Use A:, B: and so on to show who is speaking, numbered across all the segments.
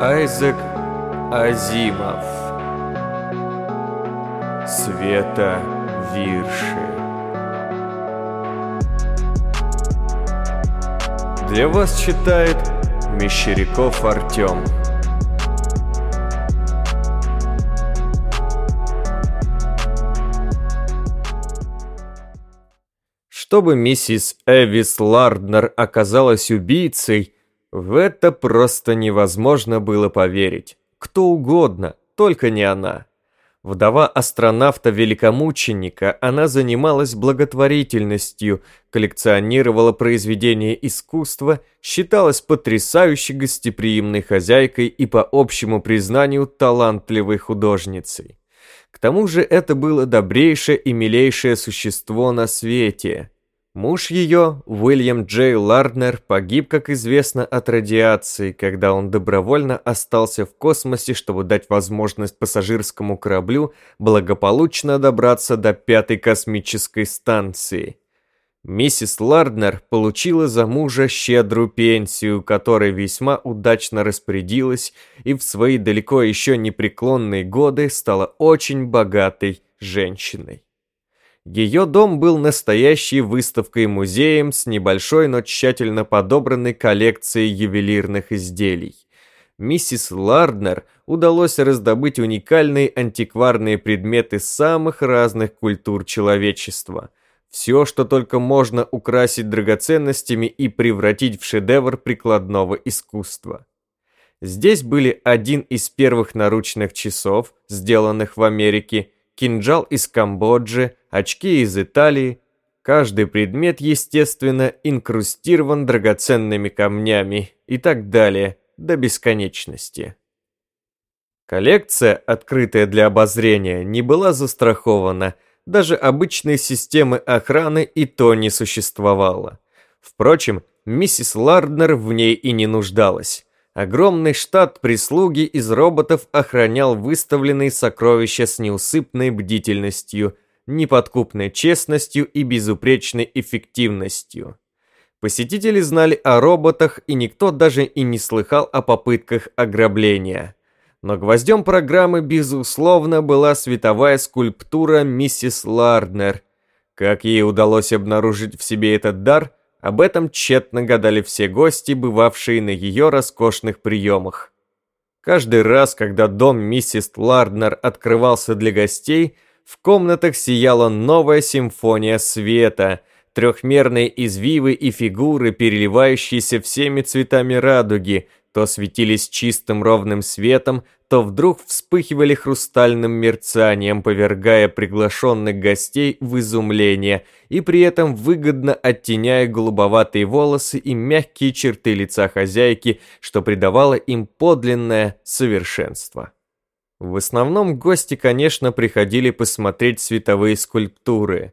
A: Айзек Азимов. Света Вирши. Для вас читает Мещеряков Артем Чтобы миссис Эвис Ларднер оказалась убийцей, в это просто невозможно было поверить. Кто угодно, только не она. Вдова астронавта-великомученика, она занималась благотворительностью, коллекционировала произведения искусства, считалась потрясающе гостеприимной хозяйкой и, по общему признанию, талантливой художницей. К тому же это было добрейшее и милейшее существо на свете. Муж ее, Уильям Джей Ларднер, погиб, как известно, от радиации, когда он добровольно остался в космосе, чтобы дать возможность пассажирскому кораблю благополучно добраться до пятой космической станции. Миссис Ларднер получила за мужа щедрую пенсию, которой весьма удачно распорядилась и в свои далеко еще непреклонные годы стала очень богатой женщиной. Ее дом был настоящей выставкой-музеем с небольшой, но тщательно подобранной коллекцией ювелирных изделий. Миссис Ларднер удалось раздобыть уникальные антикварные предметы самых разных культур человечества. Все, что только можно украсить драгоценностями и превратить в шедевр прикладного искусства. Здесь были один из первых наручных часов, сделанных в Америке, кинжал из Камбоджи, очки из Италии. Каждый предмет, естественно, инкрустирован драгоценными камнями и так далее, до бесконечности. Коллекция, открытая для обозрения, не была застрахована, даже обычной системы охраны и то не существовало. Впрочем, миссис Ларднер в ней и не нуждалась. Огромный штат прислуги из роботов охранял выставленные сокровища с неусыпной бдительностью, неподкупной честностью и безупречной эффективностью. Посетители знали о роботах, и никто даже и не слыхал о попытках ограбления. Но гвоздем программы, безусловно, была световая скульптура миссис Ларднер. Как ей удалось обнаружить в себе этот дар – об этом тщетно гадали все гости, бывавшие на ее роскошных приемах. Каждый раз, когда дом миссис Ларднер открывался для гостей, в комнатах сияла новая симфония света, трехмерные извивы и фигуры, переливающиеся всеми цветами радуги, то светились чистым ровным светом, то вдруг вспыхивали хрустальным мерцанием, повергая приглашенных гостей в изумление и при этом выгодно оттеняя голубоватые волосы и мягкие черты лица хозяйки, что придавало им подлинное совершенство. В основном гости, конечно, приходили посмотреть световые скульптуры.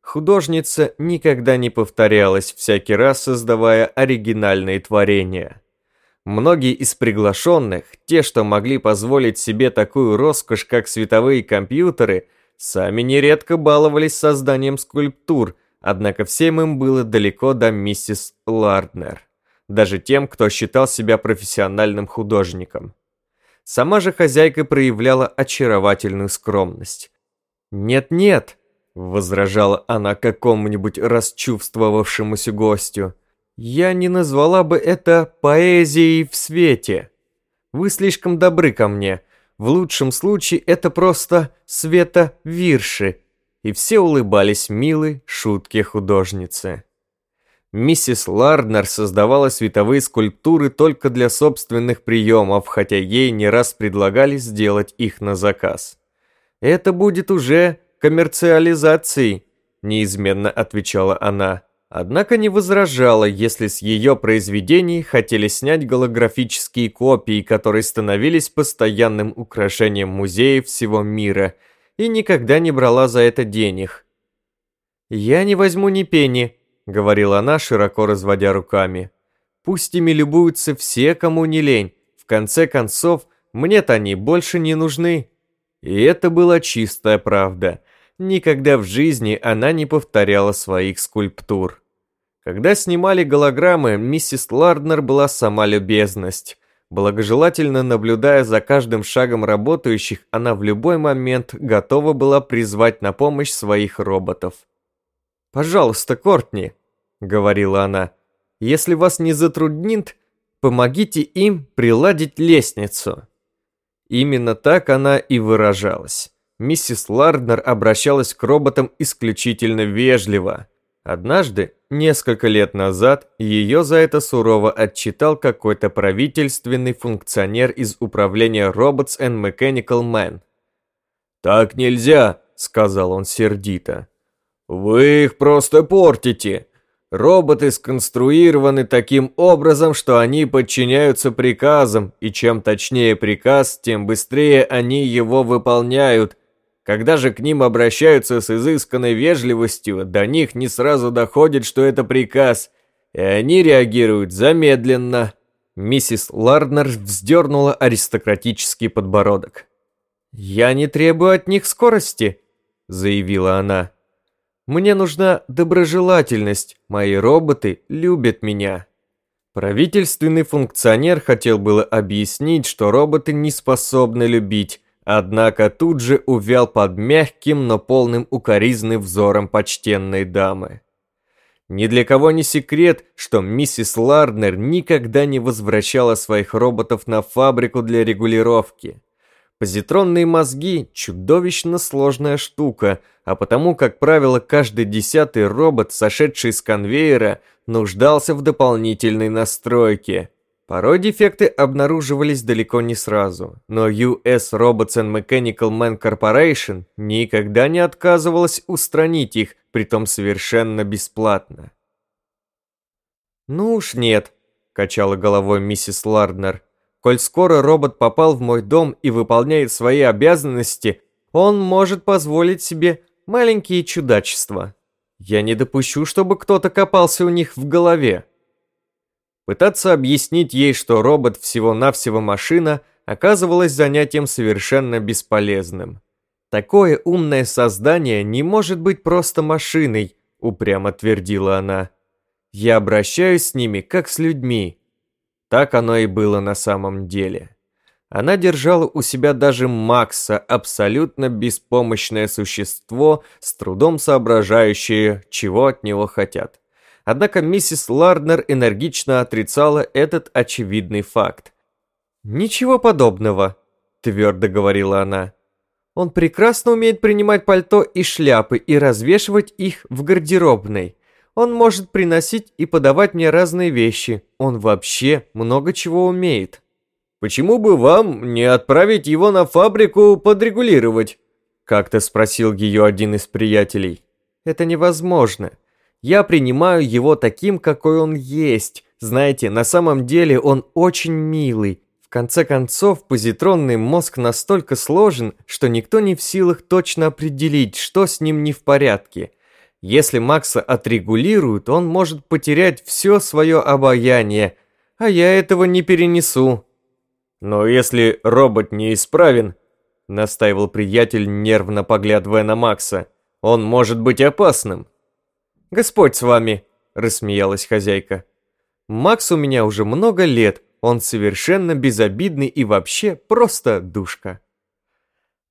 A: Художница никогда не повторялась, всякий раз создавая оригинальные творения. Многие из приглашенных, те, что могли позволить себе такую роскошь, как световые компьютеры, сами нередко баловались созданием скульптур, однако всем им было далеко до миссис Ларднер. Даже тем, кто считал себя профессиональным художником. Сама же хозяйка проявляла очаровательную скромность. «Нет-нет», — возражала она какому-нибудь расчувствовавшемуся гостю, — я не назвала бы это поэзией в свете. Вы слишком добры ко мне. В лучшем случае это просто света-вирши. И все улыбались милой шутке художницы. Миссис Ларднер создавала световые скульптуры только для собственных приемов, хотя ей не раз предлагали сделать их на заказ. «Это будет уже коммерциализацией», – неизменно отвечала она. Однако не возражала, если с ее произведений хотели снять голографические копии, которые становились постоянным украшением музеев всего мира, и никогда не брала за это денег. «Я не возьму ни пени», — говорила она, широко разводя руками. «Пусть ими любуются все, кому не лень. В конце концов, мне-то они больше не нужны». И это была чистая правда. Никогда в жизни она не повторяла своих скульптур. Когда снимали голограммы, миссис Ларднер была сама любезность. Благожелательно наблюдая за каждым шагом работающих, она в любой момент готова была призвать на помощь своих роботов. «Пожалуйста, Кортни», — говорила она, — «если вас не затруднит, помогите им приладить лестницу». Именно так она и выражалась. Миссис Ларднер обращалась к роботам исключительно вежливо. Однажды, несколько лет назад, ее за это сурово отчитал какой-то правительственный функционер из управления Robots and Mechanical Man. «Так нельзя», — сказал он сердито. «Вы их просто портите. Роботы сконструированы таким образом, что они подчиняются приказам, и чем точнее приказ, тем быстрее они его выполняют, когда же к ним обращаются с изысканной вежливостью, до них не сразу доходит, что это приказ, и они реагируют замедленно. Миссис Ларднер вздернула аристократический подбородок. «Я не требую от них скорости», — заявила она. «Мне нужна доброжелательность, мои роботы любят меня». Правительственный функционер хотел было объяснить, что роботы не способны любить, Однако тут же увял под мягким, но полным укоризны взором почтенной дамы. Ни для кого не секрет, что миссис Ларднер никогда не возвращала своих роботов на фабрику для регулировки. Позитронные мозги – чудовищно сложная штука, а потому, как правило, каждый десятый робот, сошедший с конвейера, нуждался в дополнительной настройке – Порой дефекты обнаруживались далеко не сразу, но US Robots and Mechanical Man Corporation никогда не отказывалась устранить их, притом совершенно бесплатно. «Ну уж нет», – качала головой миссис Ларднер. «Коль скоро робот попал в мой дом и выполняет свои обязанности, он может позволить себе маленькие чудачества. Я не допущу, чтобы кто-то копался у них в голове». Пытаться объяснить ей, что робот всего-навсего машина, оказывалось занятием совершенно бесполезным. «Такое умное создание не может быть просто машиной», — упрямо твердила она. «Я обращаюсь с ними, как с людьми». Так оно и было на самом деле. Она держала у себя даже Макса, абсолютно беспомощное существо, с трудом соображающее, чего от него хотят. Однако миссис Ларднер энергично отрицала этот очевидный факт. «Ничего подобного», – твердо говорила она. «Он прекрасно умеет принимать пальто и шляпы и развешивать их в гардеробной. Он может приносить и подавать мне разные вещи. Он вообще много чего умеет». «Почему бы вам не отправить его на фабрику подрегулировать?» Как-то спросил ее один из приятелей. «Это невозможно. Я принимаю его таким, какой он есть. Знаете, на самом деле он очень милый. В конце концов, позитронный мозг настолько сложен, что никто не в силах точно определить, что с ним не в порядке. Если Макса отрегулируют, он может потерять все свое обаяние, а я этого не перенесу. Но если робот неисправен, настаивал приятель, нервно поглядывая на Макса, он может быть опасным. «Господь с вами!» – рассмеялась хозяйка. «Макс у меня уже много лет, он совершенно безобидный и вообще просто душка».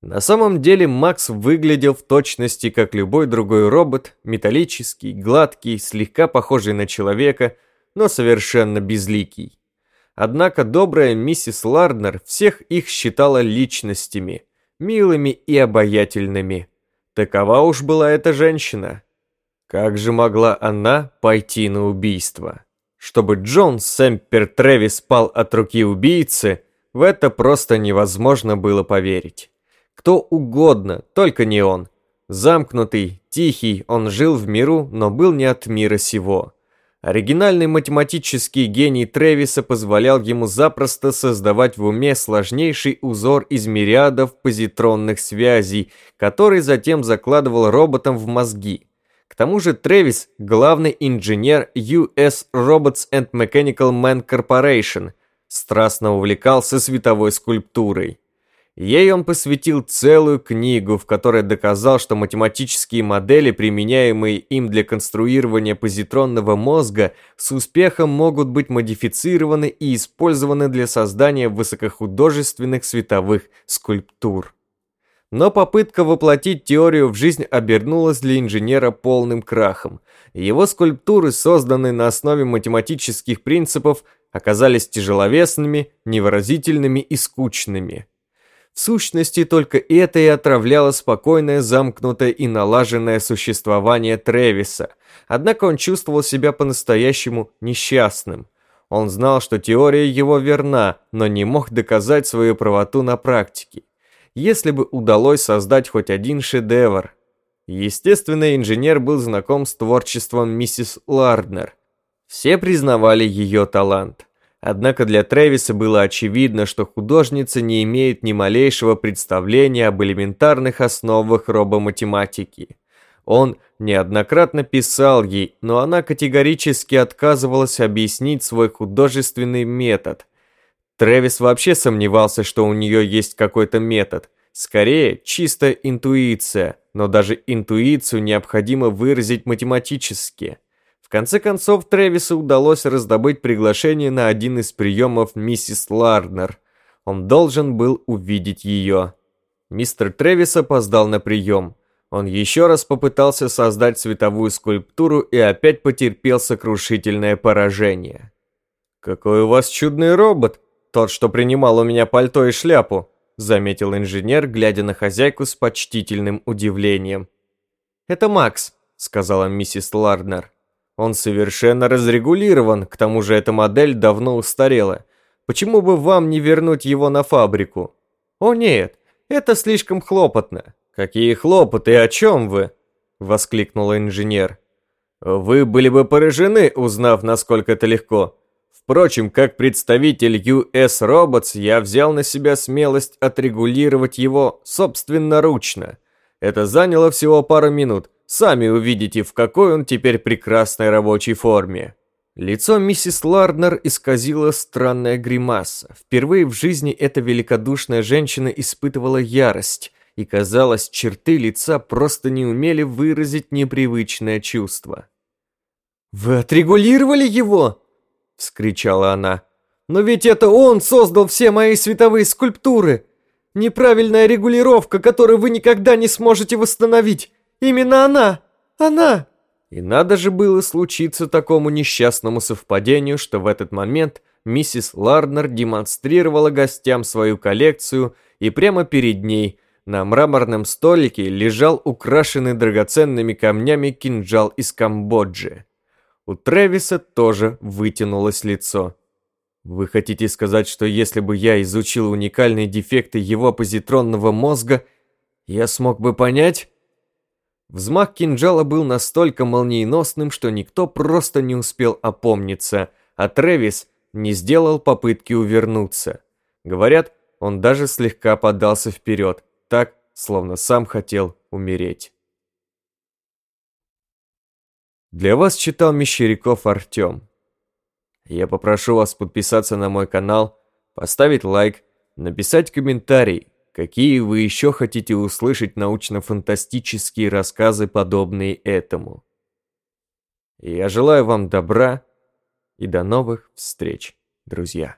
A: На самом деле Макс выглядел в точности как любой другой робот, металлический, гладкий, слегка похожий на человека, но совершенно безликий. Однако добрая миссис Ларднер всех их считала личностями, милыми и обаятельными. Такова уж была эта женщина. Как же могла она пойти на убийство? Чтобы Джон Сэмпер Трэвис спал от руки убийцы, в это просто невозможно было поверить. Кто угодно, только не он. Замкнутый, тихий, он жил в миру, но был не от мира сего. Оригинальный математический гений Тревиса позволял ему запросто создавать в уме сложнейший узор из мириадов позитронных связей, который затем закладывал роботам в мозги. К тому же Трэвис – главный инженер US Robots and Mechanical Man Corporation, страстно увлекался световой скульптурой. Ей он посвятил целую книгу, в которой доказал, что математические модели, применяемые им для конструирования позитронного мозга, с успехом могут быть модифицированы и использованы для создания высокохудожественных световых скульптур. Но попытка воплотить теорию в жизнь обернулась для инженера полным крахом. Его скульптуры, созданные на основе математических принципов, оказались тяжеловесными, невыразительными и скучными. В сущности, только это и отравляло спокойное, замкнутое и налаженное существование Тревиса. Однако он чувствовал себя по-настоящему несчастным. Он знал, что теория его верна, но не мог доказать свою правоту на практике. Если бы удалось создать хоть один шедевр. Естественно, инженер был знаком с творчеством миссис Ларднер. Все признавали ее талант. Однако для Трэвиса было очевидно, что художница не имеет ни малейшего представления об элементарных основах робоматематики. Он неоднократно писал ей, но она категорически отказывалась объяснить свой художественный метод. Трэвис вообще сомневался, что у нее есть какой-то метод. Скорее, чистая интуиция, но даже интуицию необходимо выразить математически конце концов, Тревису удалось раздобыть приглашение на один из приемов миссис Ларнер. Он должен был увидеть ее. Мистер Тревис опоздал на прием. Он еще раз попытался создать световую скульптуру и опять потерпел сокрушительное поражение. «Какой у вас чудный робот! Тот, что принимал у меня пальто и шляпу!» заметил инженер, глядя на хозяйку с почтительным удивлением. «Это Макс», — сказала миссис Ларнер. Он совершенно разрегулирован, к тому же эта модель давно устарела. Почему бы вам не вернуть его на фабрику? О нет, это слишком хлопотно. Какие хлопоты, о чем вы? Воскликнул инженер. Вы были бы поражены, узнав, насколько это легко. Впрочем, как представитель US Robots, я взял на себя смелость отрегулировать его собственноручно. Это заняло всего пару минут, Сами увидите, в какой он теперь прекрасной рабочей форме. Лицо миссис Ларднер исказило странная гримаса. Впервые в жизни эта великодушная женщина испытывала ярость, и, казалось, черты лица просто не умели выразить непривычное чувство. «Вы отрегулировали его?» — вскричала она. «Но ведь это он создал все мои световые скульптуры! Неправильная регулировка, которую вы никогда не сможете восстановить! Именно она! Она!» И надо же было случиться такому несчастному совпадению, что в этот момент миссис Ларнер демонстрировала гостям свою коллекцию, и прямо перед ней на мраморном столике лежал украшенный драгоценными камнями кинжал из Камбоджи. У Трэвиса тоже вытянулось лицо. «Вы хотите сказать, что если бы я изучил уникальные дефекты его позитронного мозга, я смог бы понять?» Взмах кинжала был настолько молниеносным, что никто просто не успел опомниться, а Трэвис не сделал попытки увернуться. Говорят, он даже слегка подался вперед, так, словно сам хотел умереть. Для вас читал Мещеряков Артем. Я попрошу вас подписаться на мой канал, поставить лайк, написать комментарий, Какие вы еще хотите услышать научно-фантастические рассказы, подобные этому? Я желаю вам добра и до новых встреч, друзья.